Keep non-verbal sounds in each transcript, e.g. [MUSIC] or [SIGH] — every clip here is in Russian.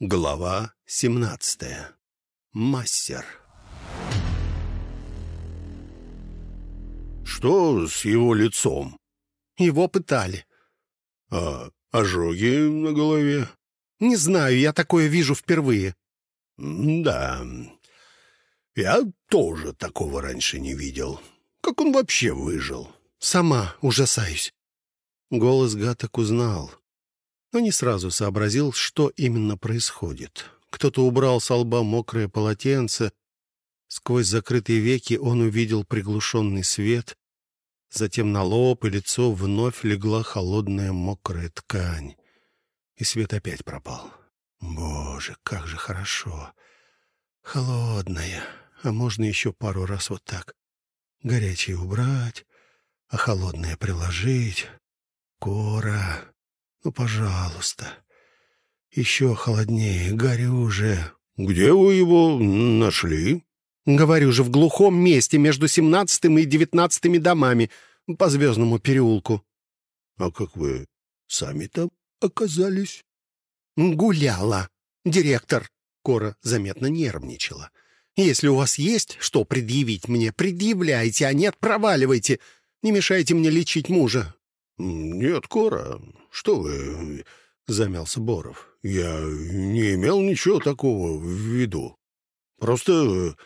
Глава 17. Массер. Что с его лицом? Его пытали. А ожоги на голове? Не знаю, я такое вижу впервые. Да. Я тоже такого раньше не видел. Как он вообще выжил? Сама ужасаюсь. Голос Гаток узнал но не сразу сообразил, что именно происходит. Кто-то убрал с лба мокрое полотенце. Сквозь закрытые веки он увидел приглушенный свет. Затем на лоб и лицо вновь легла холодная мокрая ткань. И свет опять пропал. Боже, как же хорошо. Холодная. А можно еще пару раз вот так. Горячее убрать, а холодное приложить. Кора. Ну, пожалуйста. Еще холоднее, горю уже. Где вы его нашли? Говорю же, в глухом месте между семнадцатым и девятнадцатыми домами по Звездному переулку. А как вы сами там оказались? Гуляла. Директор. Кора заметно нервничала. Если у вас есть что предъявить мне, предъявляйте, а нет, проваливайте. Не мешайте мне лечить мужа. Нет, Кора, что вы...» — замялся Боров. «Я не имел ничего такого в виду. Просто...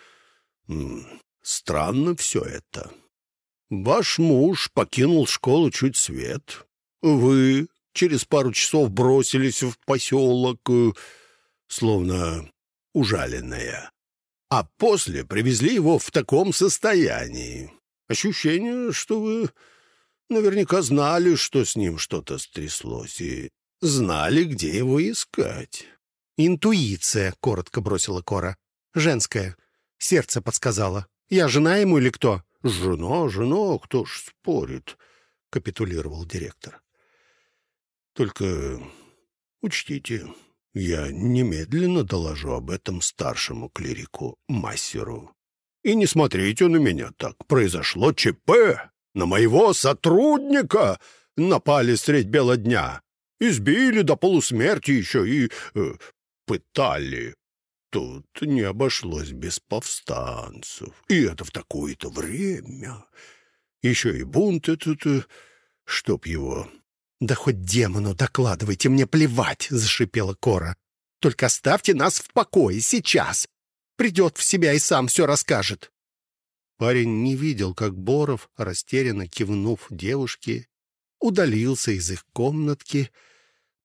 странно все это. Ваш муж покинул школу чуть свет. Вы через пару часов бросились в поселок, э, словно ужаленная. А после привезли его в таком состоянии. Ощущение, что вы Наверняка знали, что с ним что-то стряслось, и знали, где его искать. «Интуиция», — коротко бросила Кора. «Женская. Сердце подсказало. Я жена ему или кто?» «Жена, жена, кто ж спорит», — капитулировал директор. «Только учтите, я немедленно доложу об этом старшему клирику Массеру. И не смотрите на меня так. Произошло ЧП. На моего сотрудника напали средь бела дня. Избили до полусмерти еще и э, пытали. Тут не обошлось без повстанцев. И это в такое-то время. Еще и бунт этот, э, чтоб его... «Да хоть демону докладывайте, мне плевать!» — зашипела Кора. «Только оставьте нас в покое сейчас. Придет в себя и сам все расскажет». Парень не видел, как Боров, растерянно кивнув девушке, удалился из их комнатки,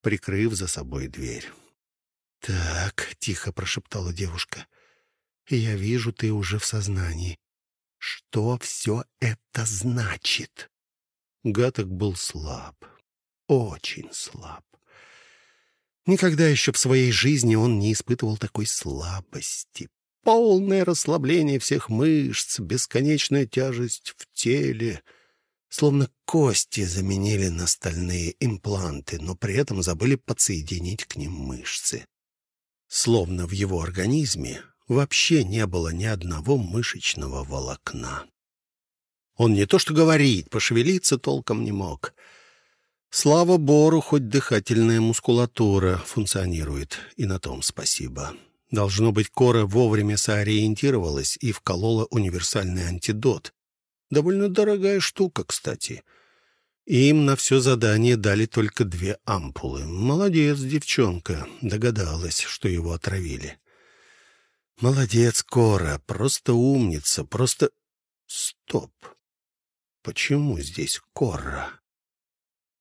прикрыв за собой дверь. «Так», — тихо прошептала девушка, — «я вижу, ты уже в сознании. Что все это значит?» Гаток был слаб, очень слаб. Никогда еще в своей жизни он не испытывал такой слабости, полное расслабление всех мышц, бесконечная тяжесть в теле. Словно кости заменили на стальные импланты, но при этом забыли подсоединить к ним мышцы. Словно в его организме вообще не было ни одного мышечного волокна. Он не то что говорить, пошевелиться толком не мог. Слава Бору, хоть дыхательная мускулатура функционирует, и на том спасибо. Должно быть, Кора вовремя сориентировалась и вколола универсальный антидот. Довольно дорогая штука, кстати. Им на все задание дали только две ампулы. Молодец, девчонка, догадалась, что его отравили. Молодец, Кора, просто умница, просто... Стоп. Почему здесь Кора?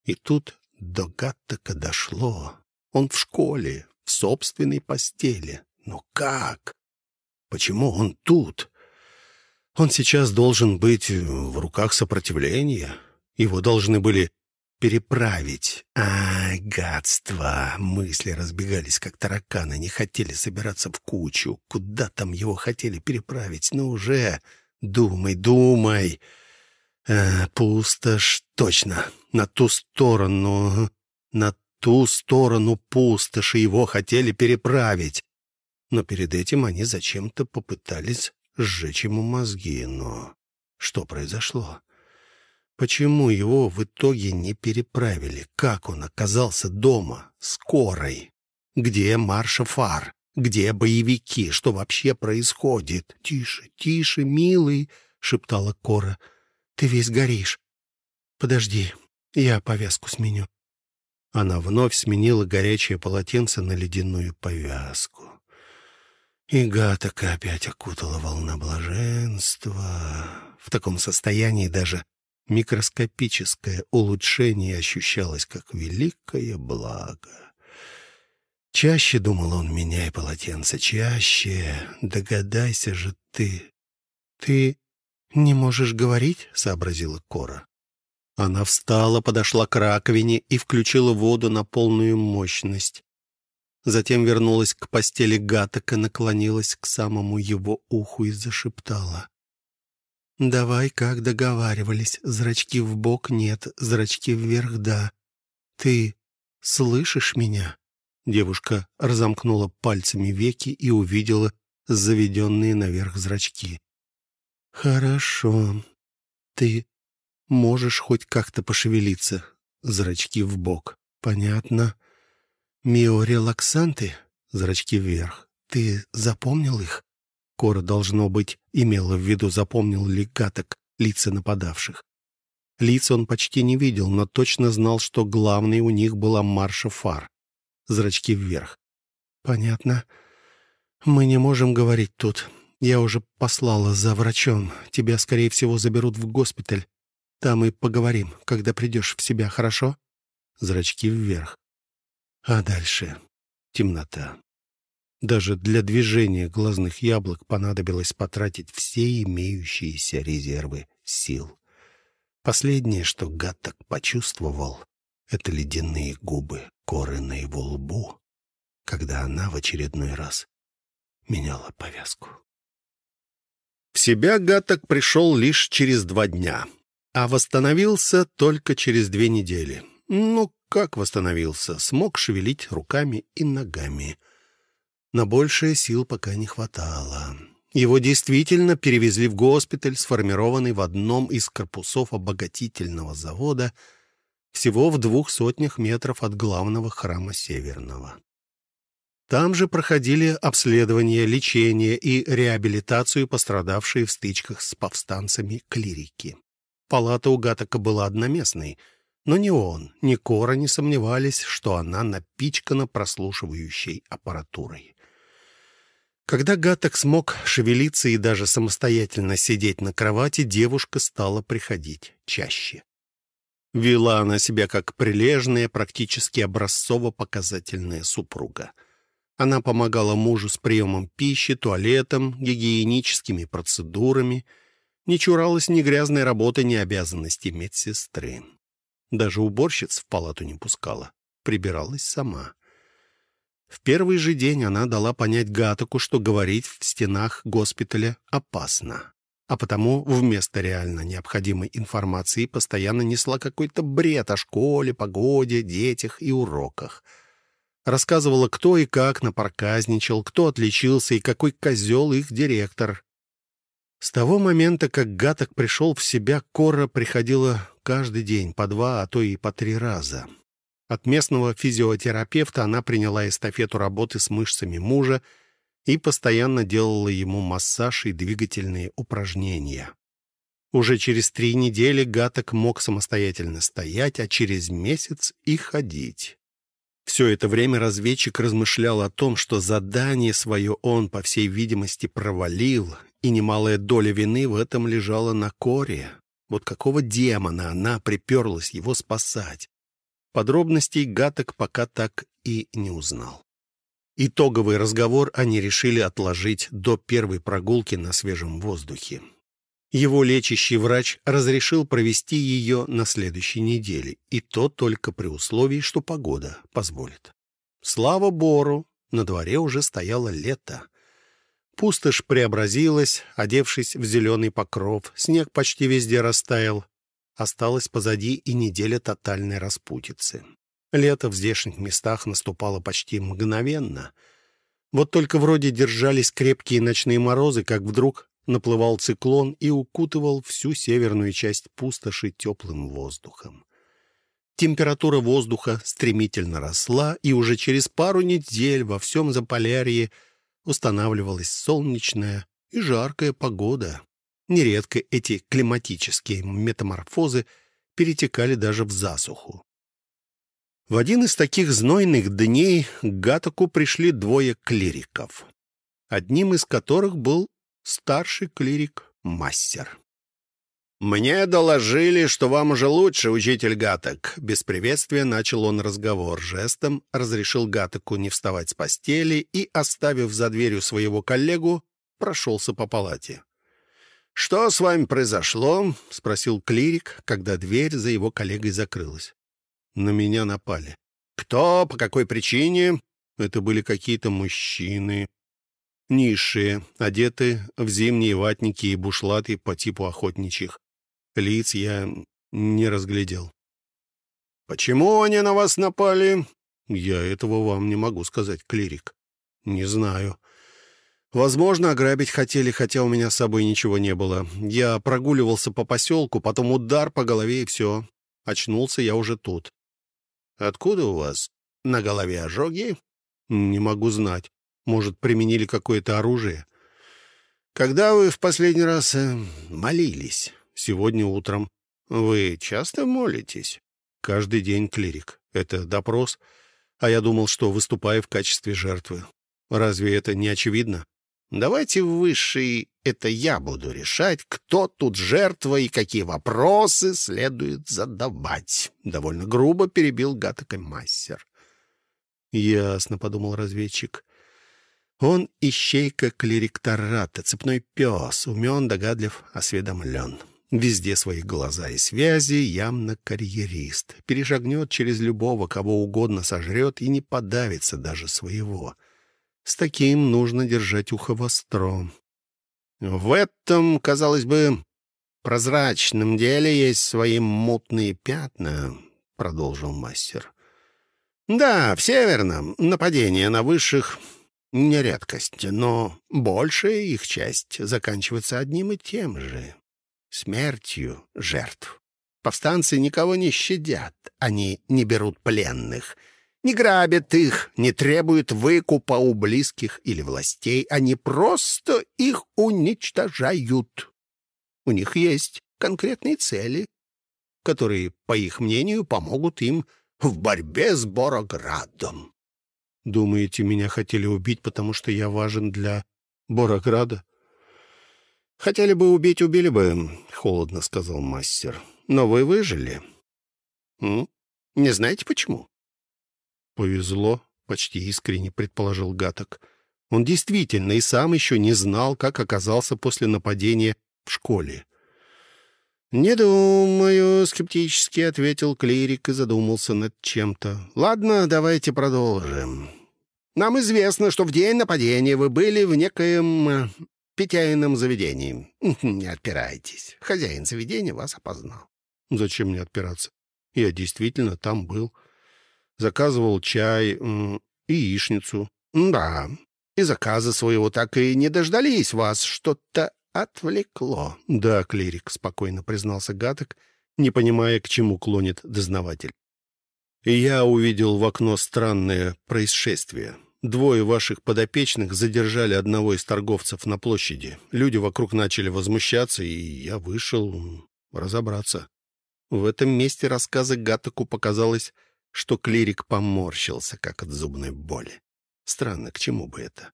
И тут до Гаттака дошло. Он в школе, в собственной постели. Но как? Почему он тут? Он сейчас должен быть в руках сопротивления. Его должны были переправить. Ай, гадство! Мысли разбегались, как тараканы, не хотели собираться в кучу. Куда там его хотели переправить? Ну уже! Думай, думай! А, пустошь, точно! На ту сторону... На ту сторону пустоши его хотели переправить. Но перед этим они зачем-то попытались сжечь ему мозги. Но что произошло? Почему его в итоге не переправили? Как он оказался дома? Скорой? Где марша фар? Где боевики? Что вообще происходит? Тише, тише, милый, шептала Кора. Ты весь горишь. Подожди, я повязку сменю. Она вновь сменила горячее полотенце на ледяную повязку. И Гатака опять окутала волна блаженства. В таком состоянии даже микроскопическое улучшение ощущалось как великое благо. Чаще, думал он, меняй полотенце, чаще. Догадайся же ты. Ты не можешь говорить, сообразила Кора. Она встала, подошла к раковине и включила воду на полную мощность. Затем вернулась к постели Гатака, наклонилась к самому его уху и зашептала. «Давай, как договаривались. Зрачки в бок нет, зрачки вверх да. Ты слышишь меня?» Девушка разомкнула пальцами веки и увидела заведенные наверх зрачки. «Хорошо. Ты можешь хоть как-то пошевелиться. Зрачки в бок. Понятно. Миорелаксанты, зрачки вверх. Ты запомнил их? Кора, должно быть, имела в виду, запомнил ли Гаток лица нападавших. Лиц он почти не видел, но точно знал, что главной у них была марша фар. Зрачки вверх. «Понятно. Мы не можем говорить тут. Я уже послала за врачом. Тебя, скорее всего, заберут в госпиталь. Там и поговорим, когда придешь в себя, хорошо?» Зрачки вверх. А дальше темнота. Даже для движения глазных яблок понадобилось потратить все имеющиеся резервы сил. Последнее, что гад так почувствовал, это ледяные губы коры на его лбу, когда она в очередной раз меняла повязку. В себя Гаток пришел лишь через два дня, а восстановился только через две недели. Ну, как восстановился, смог шевелить руками и ногами. На большее сил пока не хватало. Его действительно перевезли в госпиталь, сформированный в одном из корпусов обогатительного завода, всего в двух сотнях метров от главного храма Северного. Там же проходили обследование, лечение и реабилитацию пострадавшие в стычках с повстанцами клирики. Палата у Гатака была одноместной — но ни он, ни Кора не сомневались, что она напичкана прослушивающей аппаратурой. Когда Гаток смог шевелиться и даже самостоятельно сидеть на кровати, девушка стала приходить чаще. Вела она себя как прилежная, практически образцово-показательная супруга. Она помогала мужу с приемом пищи, туалетом, гигиеническими процедурами, не чуралась ни грязной работы, ни обязанностей медсестры. Даже уборщиц в палату не пускала. Прибиралась сама. В первый же день она дала понять Гатаку, что говорить в стенах госпиталя опасно. А потому вместо реально необходимой информации постоянно несла какой-то бред о школе, погоде, детях и уроках. Рассказывала, кто и как напроказничал, кто отличился и какой козел их директор. С того момента, как Гаток пришел в себя, Кора приходила каждый день, по два, а то и по три раза. От местного физиотерапевта она приняла эстафету работы с мышцами мужа и постоянно делала ему массаж и двигательные упражнения. Уже через три недели Гаток мог самостоятельно стоять, а через месяц и ходить. Все это время разведчик размышлял о том, что задание свое он, по всей видимости, провалил, и немалая доля вины в этом лежала на Коре. Вот какого демона она приперлась его спасать? Подробностей Гаток пока так и не узнал. Итоговый разговор они решили отложить до первой прогулки на свежем воздухе. Его лечащий врач разрешил провести ее на следующей неделе, и то только при условии, что погода позволит. Слава Бору, на дворе уже стояло лето. Пустошь преобразилась, одевшись в зеленый покров. Снег почти везде растаял. Осталась позади и неделя тотальной распутицы. Лето в здешних местах наступало почти мгновенно. Вот только вроде держались крепкие ночные морозы, как вдруг наплывал циклон и укутывал всю северную часть пустоши теплым воздухом. Температура воздуха стремительно росла, и уже через пару недель во всем Заполярье устанавливалась солнечная и жаркая погода. Нередко эти климатические метаморфозы перетекали даже в засуху. В один из таких знойных дней к Гатаку пришли двое клириков, одним из которых был старший клирик Мастер. «Мне доложили, что вам уже лучше, учитель Гаток». Без приветствия начал он разговор. Жестом разрешил Гатоку не вставать с постели и, оставив за дверью своего коллегу, прошелся по палате. «Что с вами произошло?» — спросил клирик, когда дверь за его коллегой закрылась. На меня напали. «Кто? По какой причине?» Это были какие-то мужчины. Низшие, одеты в зимние ватники и бушлаты по типу охотничьих. Лиц я не разглядел. «Почему они на вас напали?» «Я этого вам не могу сказать, клирик. Не знаю. Возможно, ограбить хотели, хотя у меня с собой ничего не было. Я прогуливался по поселку, потом удар по голове и все. Очнулся я уже тут». «Откуда у вас? На голове ожоги?» «Не могу знать. Может, применили какое-то оружие?» «Когда вы в последний раз э, молились?» Сегодня утром. Вы часто молитесь? Каждый день, клирик. Это допрос. А я думал, что выступаю в качестве жертвы. Разве это не очевидно? Давайте высший это я буду решать, кто тут жертва и какие вопросы следует задавать. Довольно грубо перебил Гатака мастер. Ясно, подумал разведчик. Он ищейка клириктората, цепной пес, умен, догадлив, осведомлен. Везде свои глаза и связи, явно карьерист. Перешагнет через любого, кого угодно сожрет и не подавится даже своего. С таким нужно держать ухо востро. В этом, казалось бы, прозрачном деле есть свои мутные пятна, — продолжил мастер. Да, в Северном нападение на высших не редкость, но большая их часть заканчивается одним и тем же смертью жертв. Повстанцы никого не щадят, они не берут пленных, не грабят их, не требуют выкупа у близких или властей, они просто их уничтожают. У них есть конкретные цели, которые, по их мнению, помогут им в борьбе с Бороградом. Думаете, меня хотели убить, потому что я важен для Борограда? «Хотели бы убить, убили бы», — холодно сказал мастер. «Но вы выжили». «М? Не знаете, почему?» «Повезло», — почти искренне предположил Гаток. Он действительно и сам еще не знал, как оказался после нападения в школе. «Не думаю», — скептически ответил клирик и задумался над чем-то. «Ладно, давайте продолжим. Нам известно, что в день нападения вы были в некоем питейном заведении. [LAUGHS] Не отпирайтесь. Хозяин заведения вас опознал. Зачем мне отпираться? Я действительно там был. Заказывал чай яичницу. Да, и заказа своего так и не дождались вас. Что-то отвлекло. Да, клирик, спокойно признался Гаток, не понимая, к чему клонит дознаватель. Я увидел в окно странное происшествие. Двое ваших подопечных задержали одного из торговцев на площади. Люди вокруг начали возмущаться, и я вышел разобраться. В этом месте рассказа Гатаку показалось, что клирик поморщился, как от зубной боли. Странно, к чему бы это?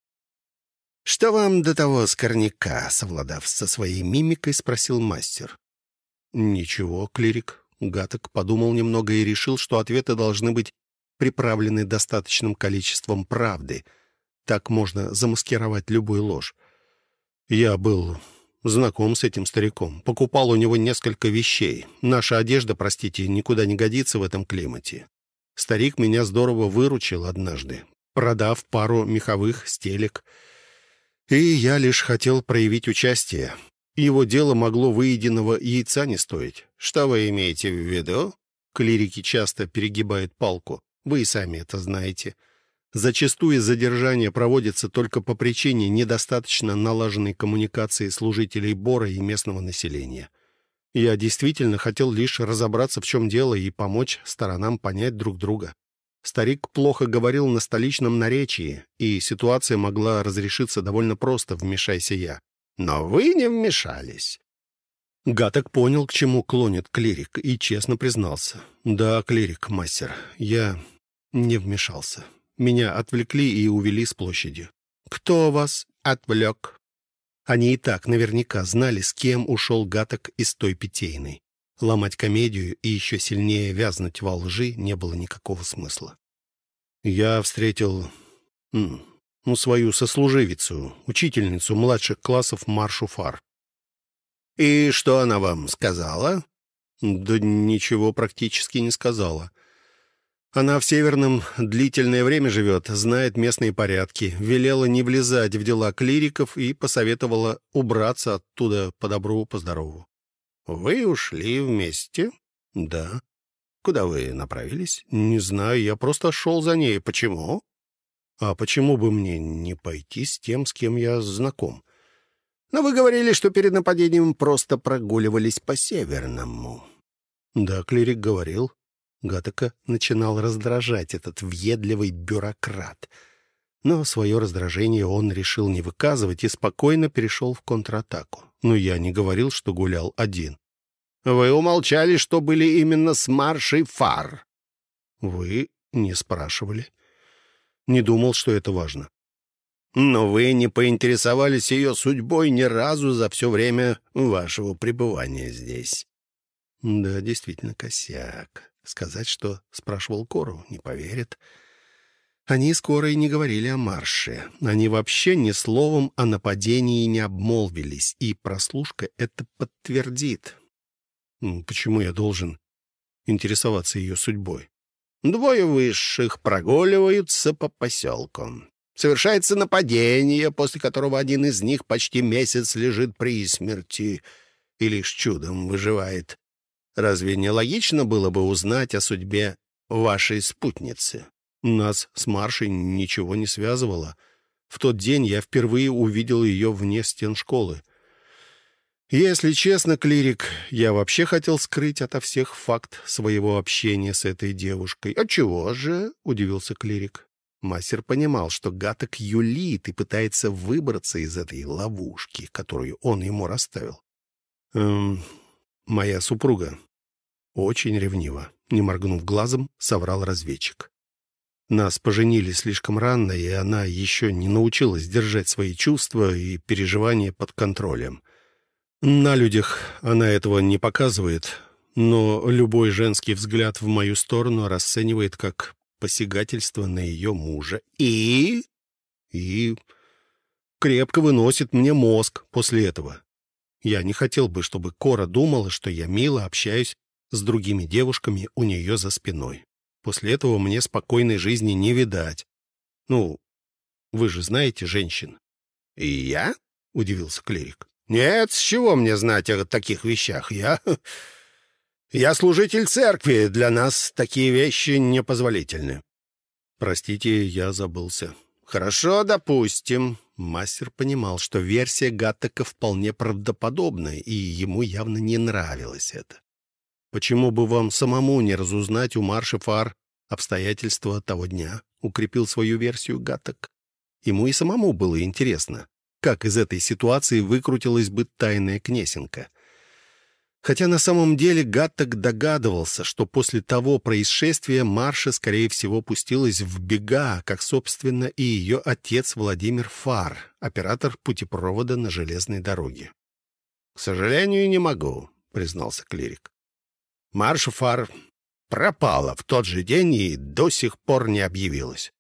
«Что вам до того скорняка?» — совладав со своей мимикой, спросил мастер. «Ничего, клирик». Гаток подумал немного и решил, что ответы должны быть приправлены достаточным количеством правды. Так можно замаскировать любую ложь. Я был знаком с этим стариком. Покупал у него несколько вещей. Наша одежда, простите, никуда не годится в этом климате. Старик меня здорово выручил однажды, продав пару меховых стелек. И я лишь хотел проявить участие. Его дело могло выеденного яйца не стоить. Что вы имеете в виду? Клирики часто перегибают палку. Вы и сами это знаете. Зачастую задержание проводится только по причине недостаточно налаженной коммуникации служителей Бора и местного населения. Я действительно хотел лишь разобраться, в чем дело, и помочь сторонам понять друг друга. Старик плохо говорил на столичном наречии, и ситуация могла разрешиться довольно просто, вмешайся я. Но вы не вмешались. Гаток понял, к чему клонит клирик, и честно признался. «Да, клирик, мастер, я не вмешался. Меня отвлекли и увели с площади». «Кто вас отвлек?» Они и так наверняка знали, с кем ушел Гаток из той питейной. Ломать комедию и еще сильнее вязнуть во лжи не было никакого смысла. Я встретил ну, свою сослуживицу, учительницу младших классов Маршу Фар. «И что она вам сказала?» «Да ничего практически не сказала. Она в Северном длительное время живет, знает местные порядки, велела не влезать в дела клириков и посоветовала убраться оттуда по добру, по здорову. «Вы ушли вместе?» «Да». «Куда вы направились?» «Не знаю, я просто шел за ней. Почему?» «А почему бы мне не пойти с тем, с кем я знаком?» «Но вы говорили, что перед нападением просто прогуливались по Северному». «Да, клирик говорил». Гатака начинал раздражать этот въедливый бюрократ. Но свое раздражение он решил не выказывать и спокойно перешел в контратаку. Но я не говорил, что гулял один. «Вы умолчали, что были именно с маршей фар». «Вы не спрашивали. Не думал, что это важно». «Но вы не поинтересовались ее судьбой ни разу за все время вашего пребывания здесь». «Да, действительно, косяк. Сказать, что спрашивал Кору, не поверит. Они скоро и не говорили о марше. Они вообще ни словом о нападении не обмолвились, и прослушка это подтвердит. Почему я должен интересоваться ее судьбой? Двое высших прогуливаются по поселку. Совершается нападение, после которого один из них почти месяц лежит при смерти и лишь чудом выживает. Разве не логично было бы узнать о судьбе вашей спутницы? Нас с Маршей ничего не связывало. В тот день я впервые увидел ее вне стен школы. Если честно, клирик, я вообще хотел скрыть ото всех факт своего общения с этой девушкой. «А чего же?» — удивился клирик. Мастер понимал, что Гаток юлит и пытается выбраться из этой ловушки, которую он ему расставил. «Эм, Моя супруга очень ревнива, не моргнув глазом, соврал разведчик. Нас поженили слишком рано, и она еще не научилась держать свои чувства и переживания под контролем. На людях она этого не показывает, но любой женский взгляд в мою сторону расценивает как посягательство на ее мужа. И... и крепко выносит мне мозг после этого. Я не хотел бы, чтобы Кора думала, что я мило общаюсь с другими девушками у нее за спиной. После этого мне спокойной жизни не видать. Ну, вы же знаете женщин. — И я? — удивился клирик. — Нет, с чего мне знать о таких вещах? Я... [LAUGHS] Я служитель церкви, для нас такие вещи непозволительны. Простите, я забылся. Хорошо, допустим. Мастер понимал, что версия Гаттека вполне правдоподобная, и ему явно не нравилось это. «Почему бы вам самому не разузнать у Марши Фар обстоятельства того дня?» — укрепил свою версию Гаттек. Ему и самому было интересно, как из этой ситуации выкрутилась бы тайная Кнесенко — Хотя на самом деле Гаттек догадывался, что после того происшествия Марша, скорее всего, пустилась в бега, как, собственно, и ее отец Владимир Фар, оператор путепровода на железной дороге. — К сожалению, не могу, — признался клирик. Марша Фар пропала в тот же день и до сих пор не объявилась.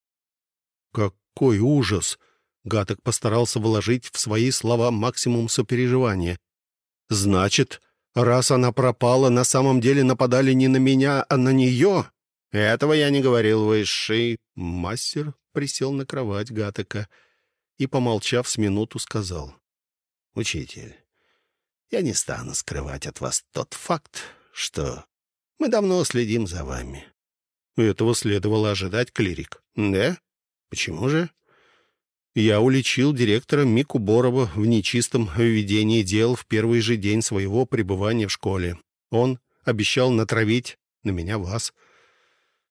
— Какой ужас! — Гаток постарался вложить в свои слова максимум сопереживания. — Значит... Раз она пропала, на самом деле нападали не на меня, а на нее. Этого я не говорил, высший. Мастер присел на кровать Гатека и, помолчав с минуту, сказал. «Учитель, я не стану скрывать от вас тот факт, что мы давно следим за вами». Этого следовало ожидать клирик. «Да? Почему же?» Я уличил директора Мику Борова в нечистом введении дел в первый же день своего пребывания в школе. Он обещал натравить на меня вас.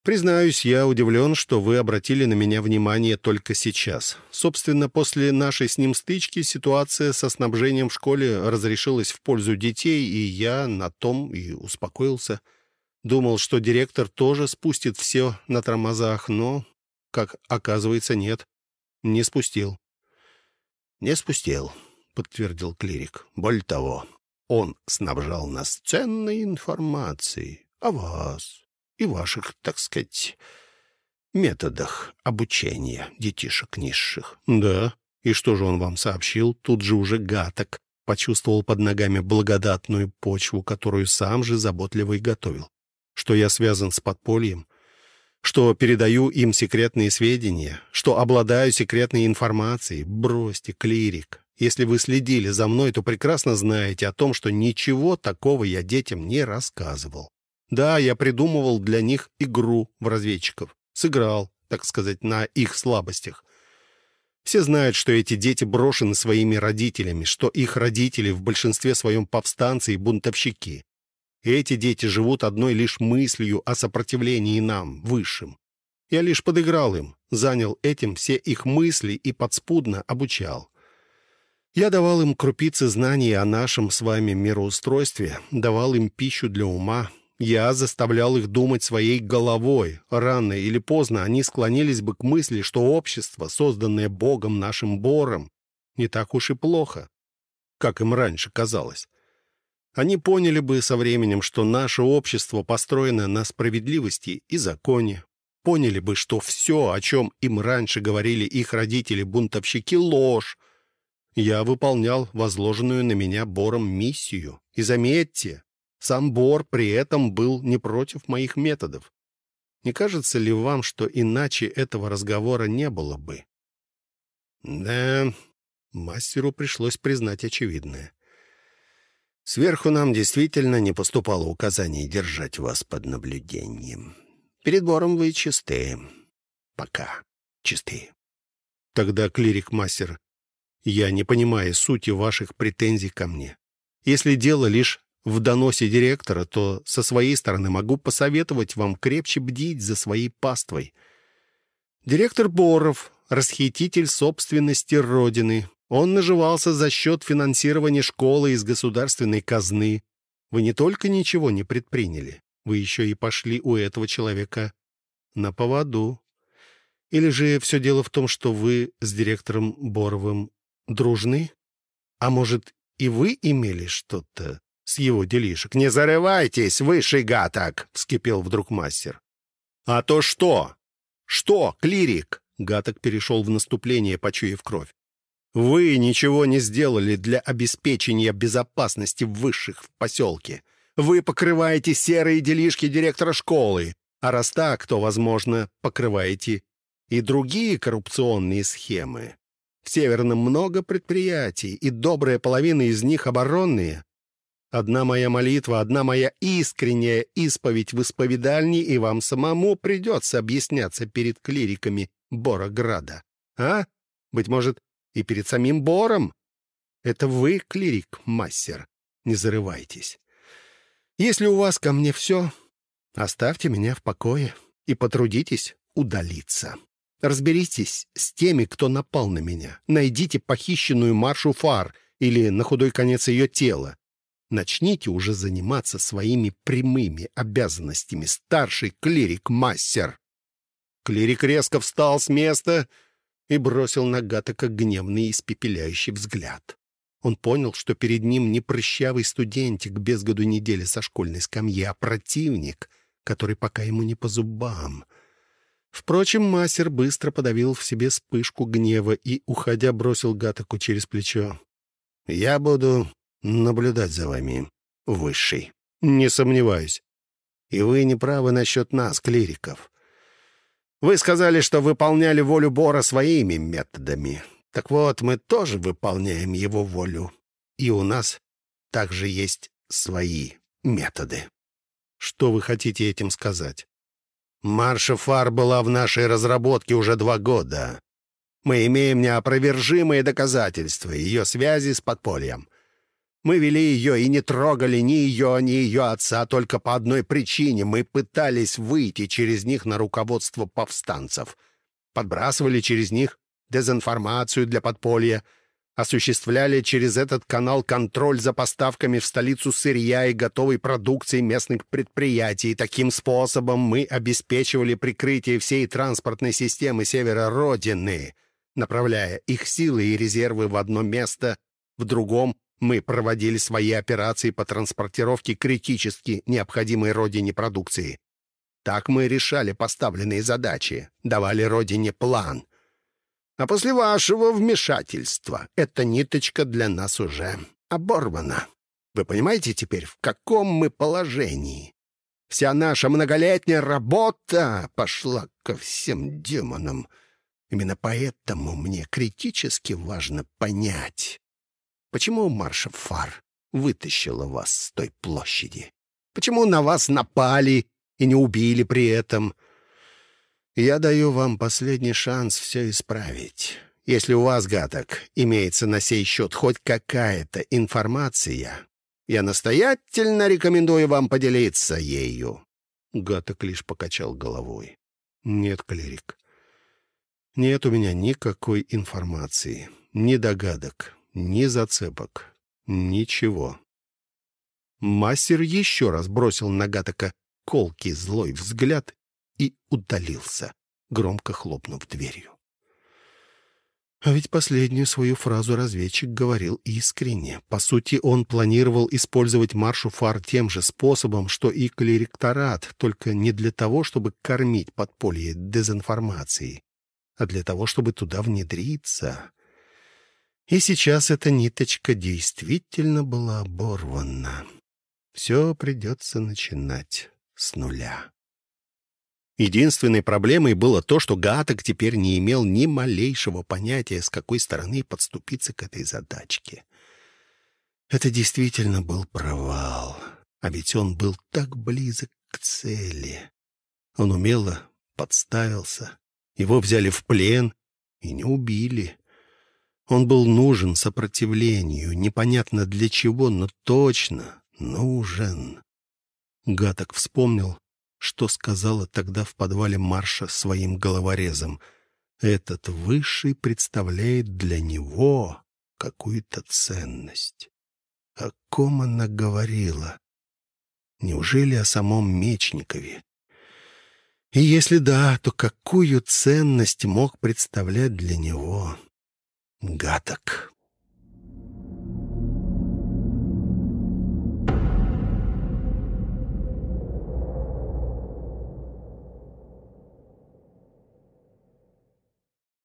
Признаюсь, я удивлен, что вы обратили на меня внимание только сейчас. Собственно, после нашей с ним стычки ситуация со снабжением в школе разрешилась в пользу детей, и я на том и успокоился. Думал, что директор тоже спустит все на тормозах, но, как оказывается, нет. Не спустил. «Не спустил», — подтвердил клирик. «Более того, он снабжал нас ценной информацией о вас и ваших, так сказать, методах обучения детишек низших. Да, и что же он вам сообщил? Тут же уже гаток почувствовал под ногами благодатную почву, которую сам же заботливо и готовил. Что я связан с подпольем, что передаю им секретные сведения, что обладаю секретной информацией. Бросьте, клирик. Если вы следили за мной, то прекрасно знаете о том, что ничего такого я детям не рассказывал. Да, я придумывал для них игру в разведчиков. Сыграл, так сказать, на их слабостях. Все знают, что эти дети брошены своими родителями, что их родители в большинстве своем повстанцы и бунтовщики. И эти дети живут одной лишь мыслью о сопротивлении нам, высшим. Я лишь подыграл им, занял этим все их мысли и подспудно обучал. Я давал им крупицы знаний о нашем с вами мироустройстве, давал им пищу для ума, я заставлял их думать своей головой. Рано или поздно они склонились бы к мысли, что общество, созданное Богом нашим Бором, не так уж и плохо, как им раньше казалось. Они поняли бы со временем, что наше общество построено на справедливости и законе. Поняли бы, что все, о чем им раньше говорили их родители-бунтовщики, ложь. Я выполнял возложенную на меня Бором миссию. И заметьте, сам Бор при этом был не против моих методов. Не кажется ли вам, что иначе этого разговора не было бы? Да, мастеру пришлось признать очевидное. Сверху нам действительно не поступало указаний держать вас под наблюдением. Перед Бором вы чистые. Пока чистые. Тогда, клирик-мастер, я не понимаю сути ваших претензий ко мне. Если дело лишь в доносе директора, то со своей стороны могу посоветовать вам крепче бдить за своей паствой. Директор Боров — расхититель собственности Родины. Он наживался за счет финансирования школы из государственной казны. Вы не только ничего не предприняли, вы еще и пошли у этого человека на поводу. Или же все дело в том, что вы с директором Боровым дружны? А может, и вы имели что-то с его делишек. «Не зарывайтесь, высший гаток!» — вскипел вдруг мастер. «А то что? Что, клирик?» Гаток перешел в наступление, почуяв кровь. «Вы ничего не сделали для обеспечения безопасности высших в поселке. Вы покрываете серые делишки директора школы, а раз так, то, возможно, покрываете и другие коррупционные схемы. В Северном много предприятий, и добрая половина из них оборонные. Одна моя молитва, одна моя искренняя исповедь в исповедальне, и вам самому придется объясняться перед клириками Борограда. А? Быть может, и перед самим Бором? Это вы, клирик, мастер. Не зарывайтесь. Если у вас ко мне все, оставьте меня в покое и потрудитесь удалиться. Разберитесь с теми, кто напал на меня. Найдите похищенную Маршу Фар или, на худой конец, ее тело. Начните уже заниматься своими прямыми обязанностями, старший клирик-мастер. Клирик резко встал с места и бросил на Гатака гневный испепеляющий взгляд. Он понял, что перед ним не прыщавый студентик без году недели со школьной скамьи, а противник, который пока ему не по зубам. Впрочем, мастер быстро подавил в себе вспышку гнева и, уходя, бросил Гатаку через плечо. «Я буду наблюдать за вами, высший. Не сомневаюсь. И вы не правы насчет нас, клириков. Вы сказали, что выполняли волю Бора своими методами. Так вот, мы тоже выполняем его волю. И у нас также есть свои методы. Что вы хотите этим сказать? Марша Фар была в нашей разработке уже два года. Мы имеем неопровержимые доказательства ее связи с подпольем. Мы вели ее и не трогали ни ее, ни ее отца только по одной причине. Мы пытались выйти через них на руководство повстанцев. Подбрасывали через них дезинформацию для подполья, осуществляли через этот канал контроль за поставками в столицу сырья и готовой продукции местных предприятий. Таким способом мы обеспечивали прикрытие всей транспортной системы севера Родины, направляя их силы и резервы в одно место, в другом мы проводили свои операции по транспортировке критически необходимой родине продукции. Так мы решали поставленные задачи, давали родине план. А после вашего вмешательства эта ниточка для нас уже оборвана. Вы понимаете теперь, в каком мы положении? Вся наша многолетняя работа пошла ко всем демонам. Именно поэтому мне критически важно понять, Почему марша фар вытащила вас с той площади? Почему на вас напали и не убили при этом? Я даю вам последний шанс все исправить. Если у вас, Гаток, имеется на сей счет хоть какая-то информация, я настоятельно рекомендую вам поделиться ею». Гаток лишь покачал головой. «Нет, клирик, нет у меня никакой информации, ни догадок, ни зацепок, ничего. Мастер еще раз бросил на Гатака колкий злой взгляд и удалился, громко хлопнув дверью. А ведь последнюю свою фразу разведчик говорил искренне. По сути, он планировал использовать маршу фар тем же способом, что и клерикторат, только не для того, чтобы кормить подполье дезинформацией, а для того, чтобы туда внедриться. И сейчас эта ниточка действительно была оборвана. Все придется начинать с нуля. Единственной проблемой было то, что Гаток теперь не имел ни малейшего понятия, с какой стороны подступиться к этой задачке. Это действительно был провал, а ведь он был так близок к цели. Он умело подставился, его взяли в плен и не убили. Он был нужен сопротивлению, непонятно для чего, но точно нужен. Гаток вспомнил, что сказала тогда в подвале Марша своим головорезом. Этот высший представляет для него какую-то ценность. О ком она говорила? Неужели о самом Мечникове? И если да, то какую ценность мог представлять для него Гаток.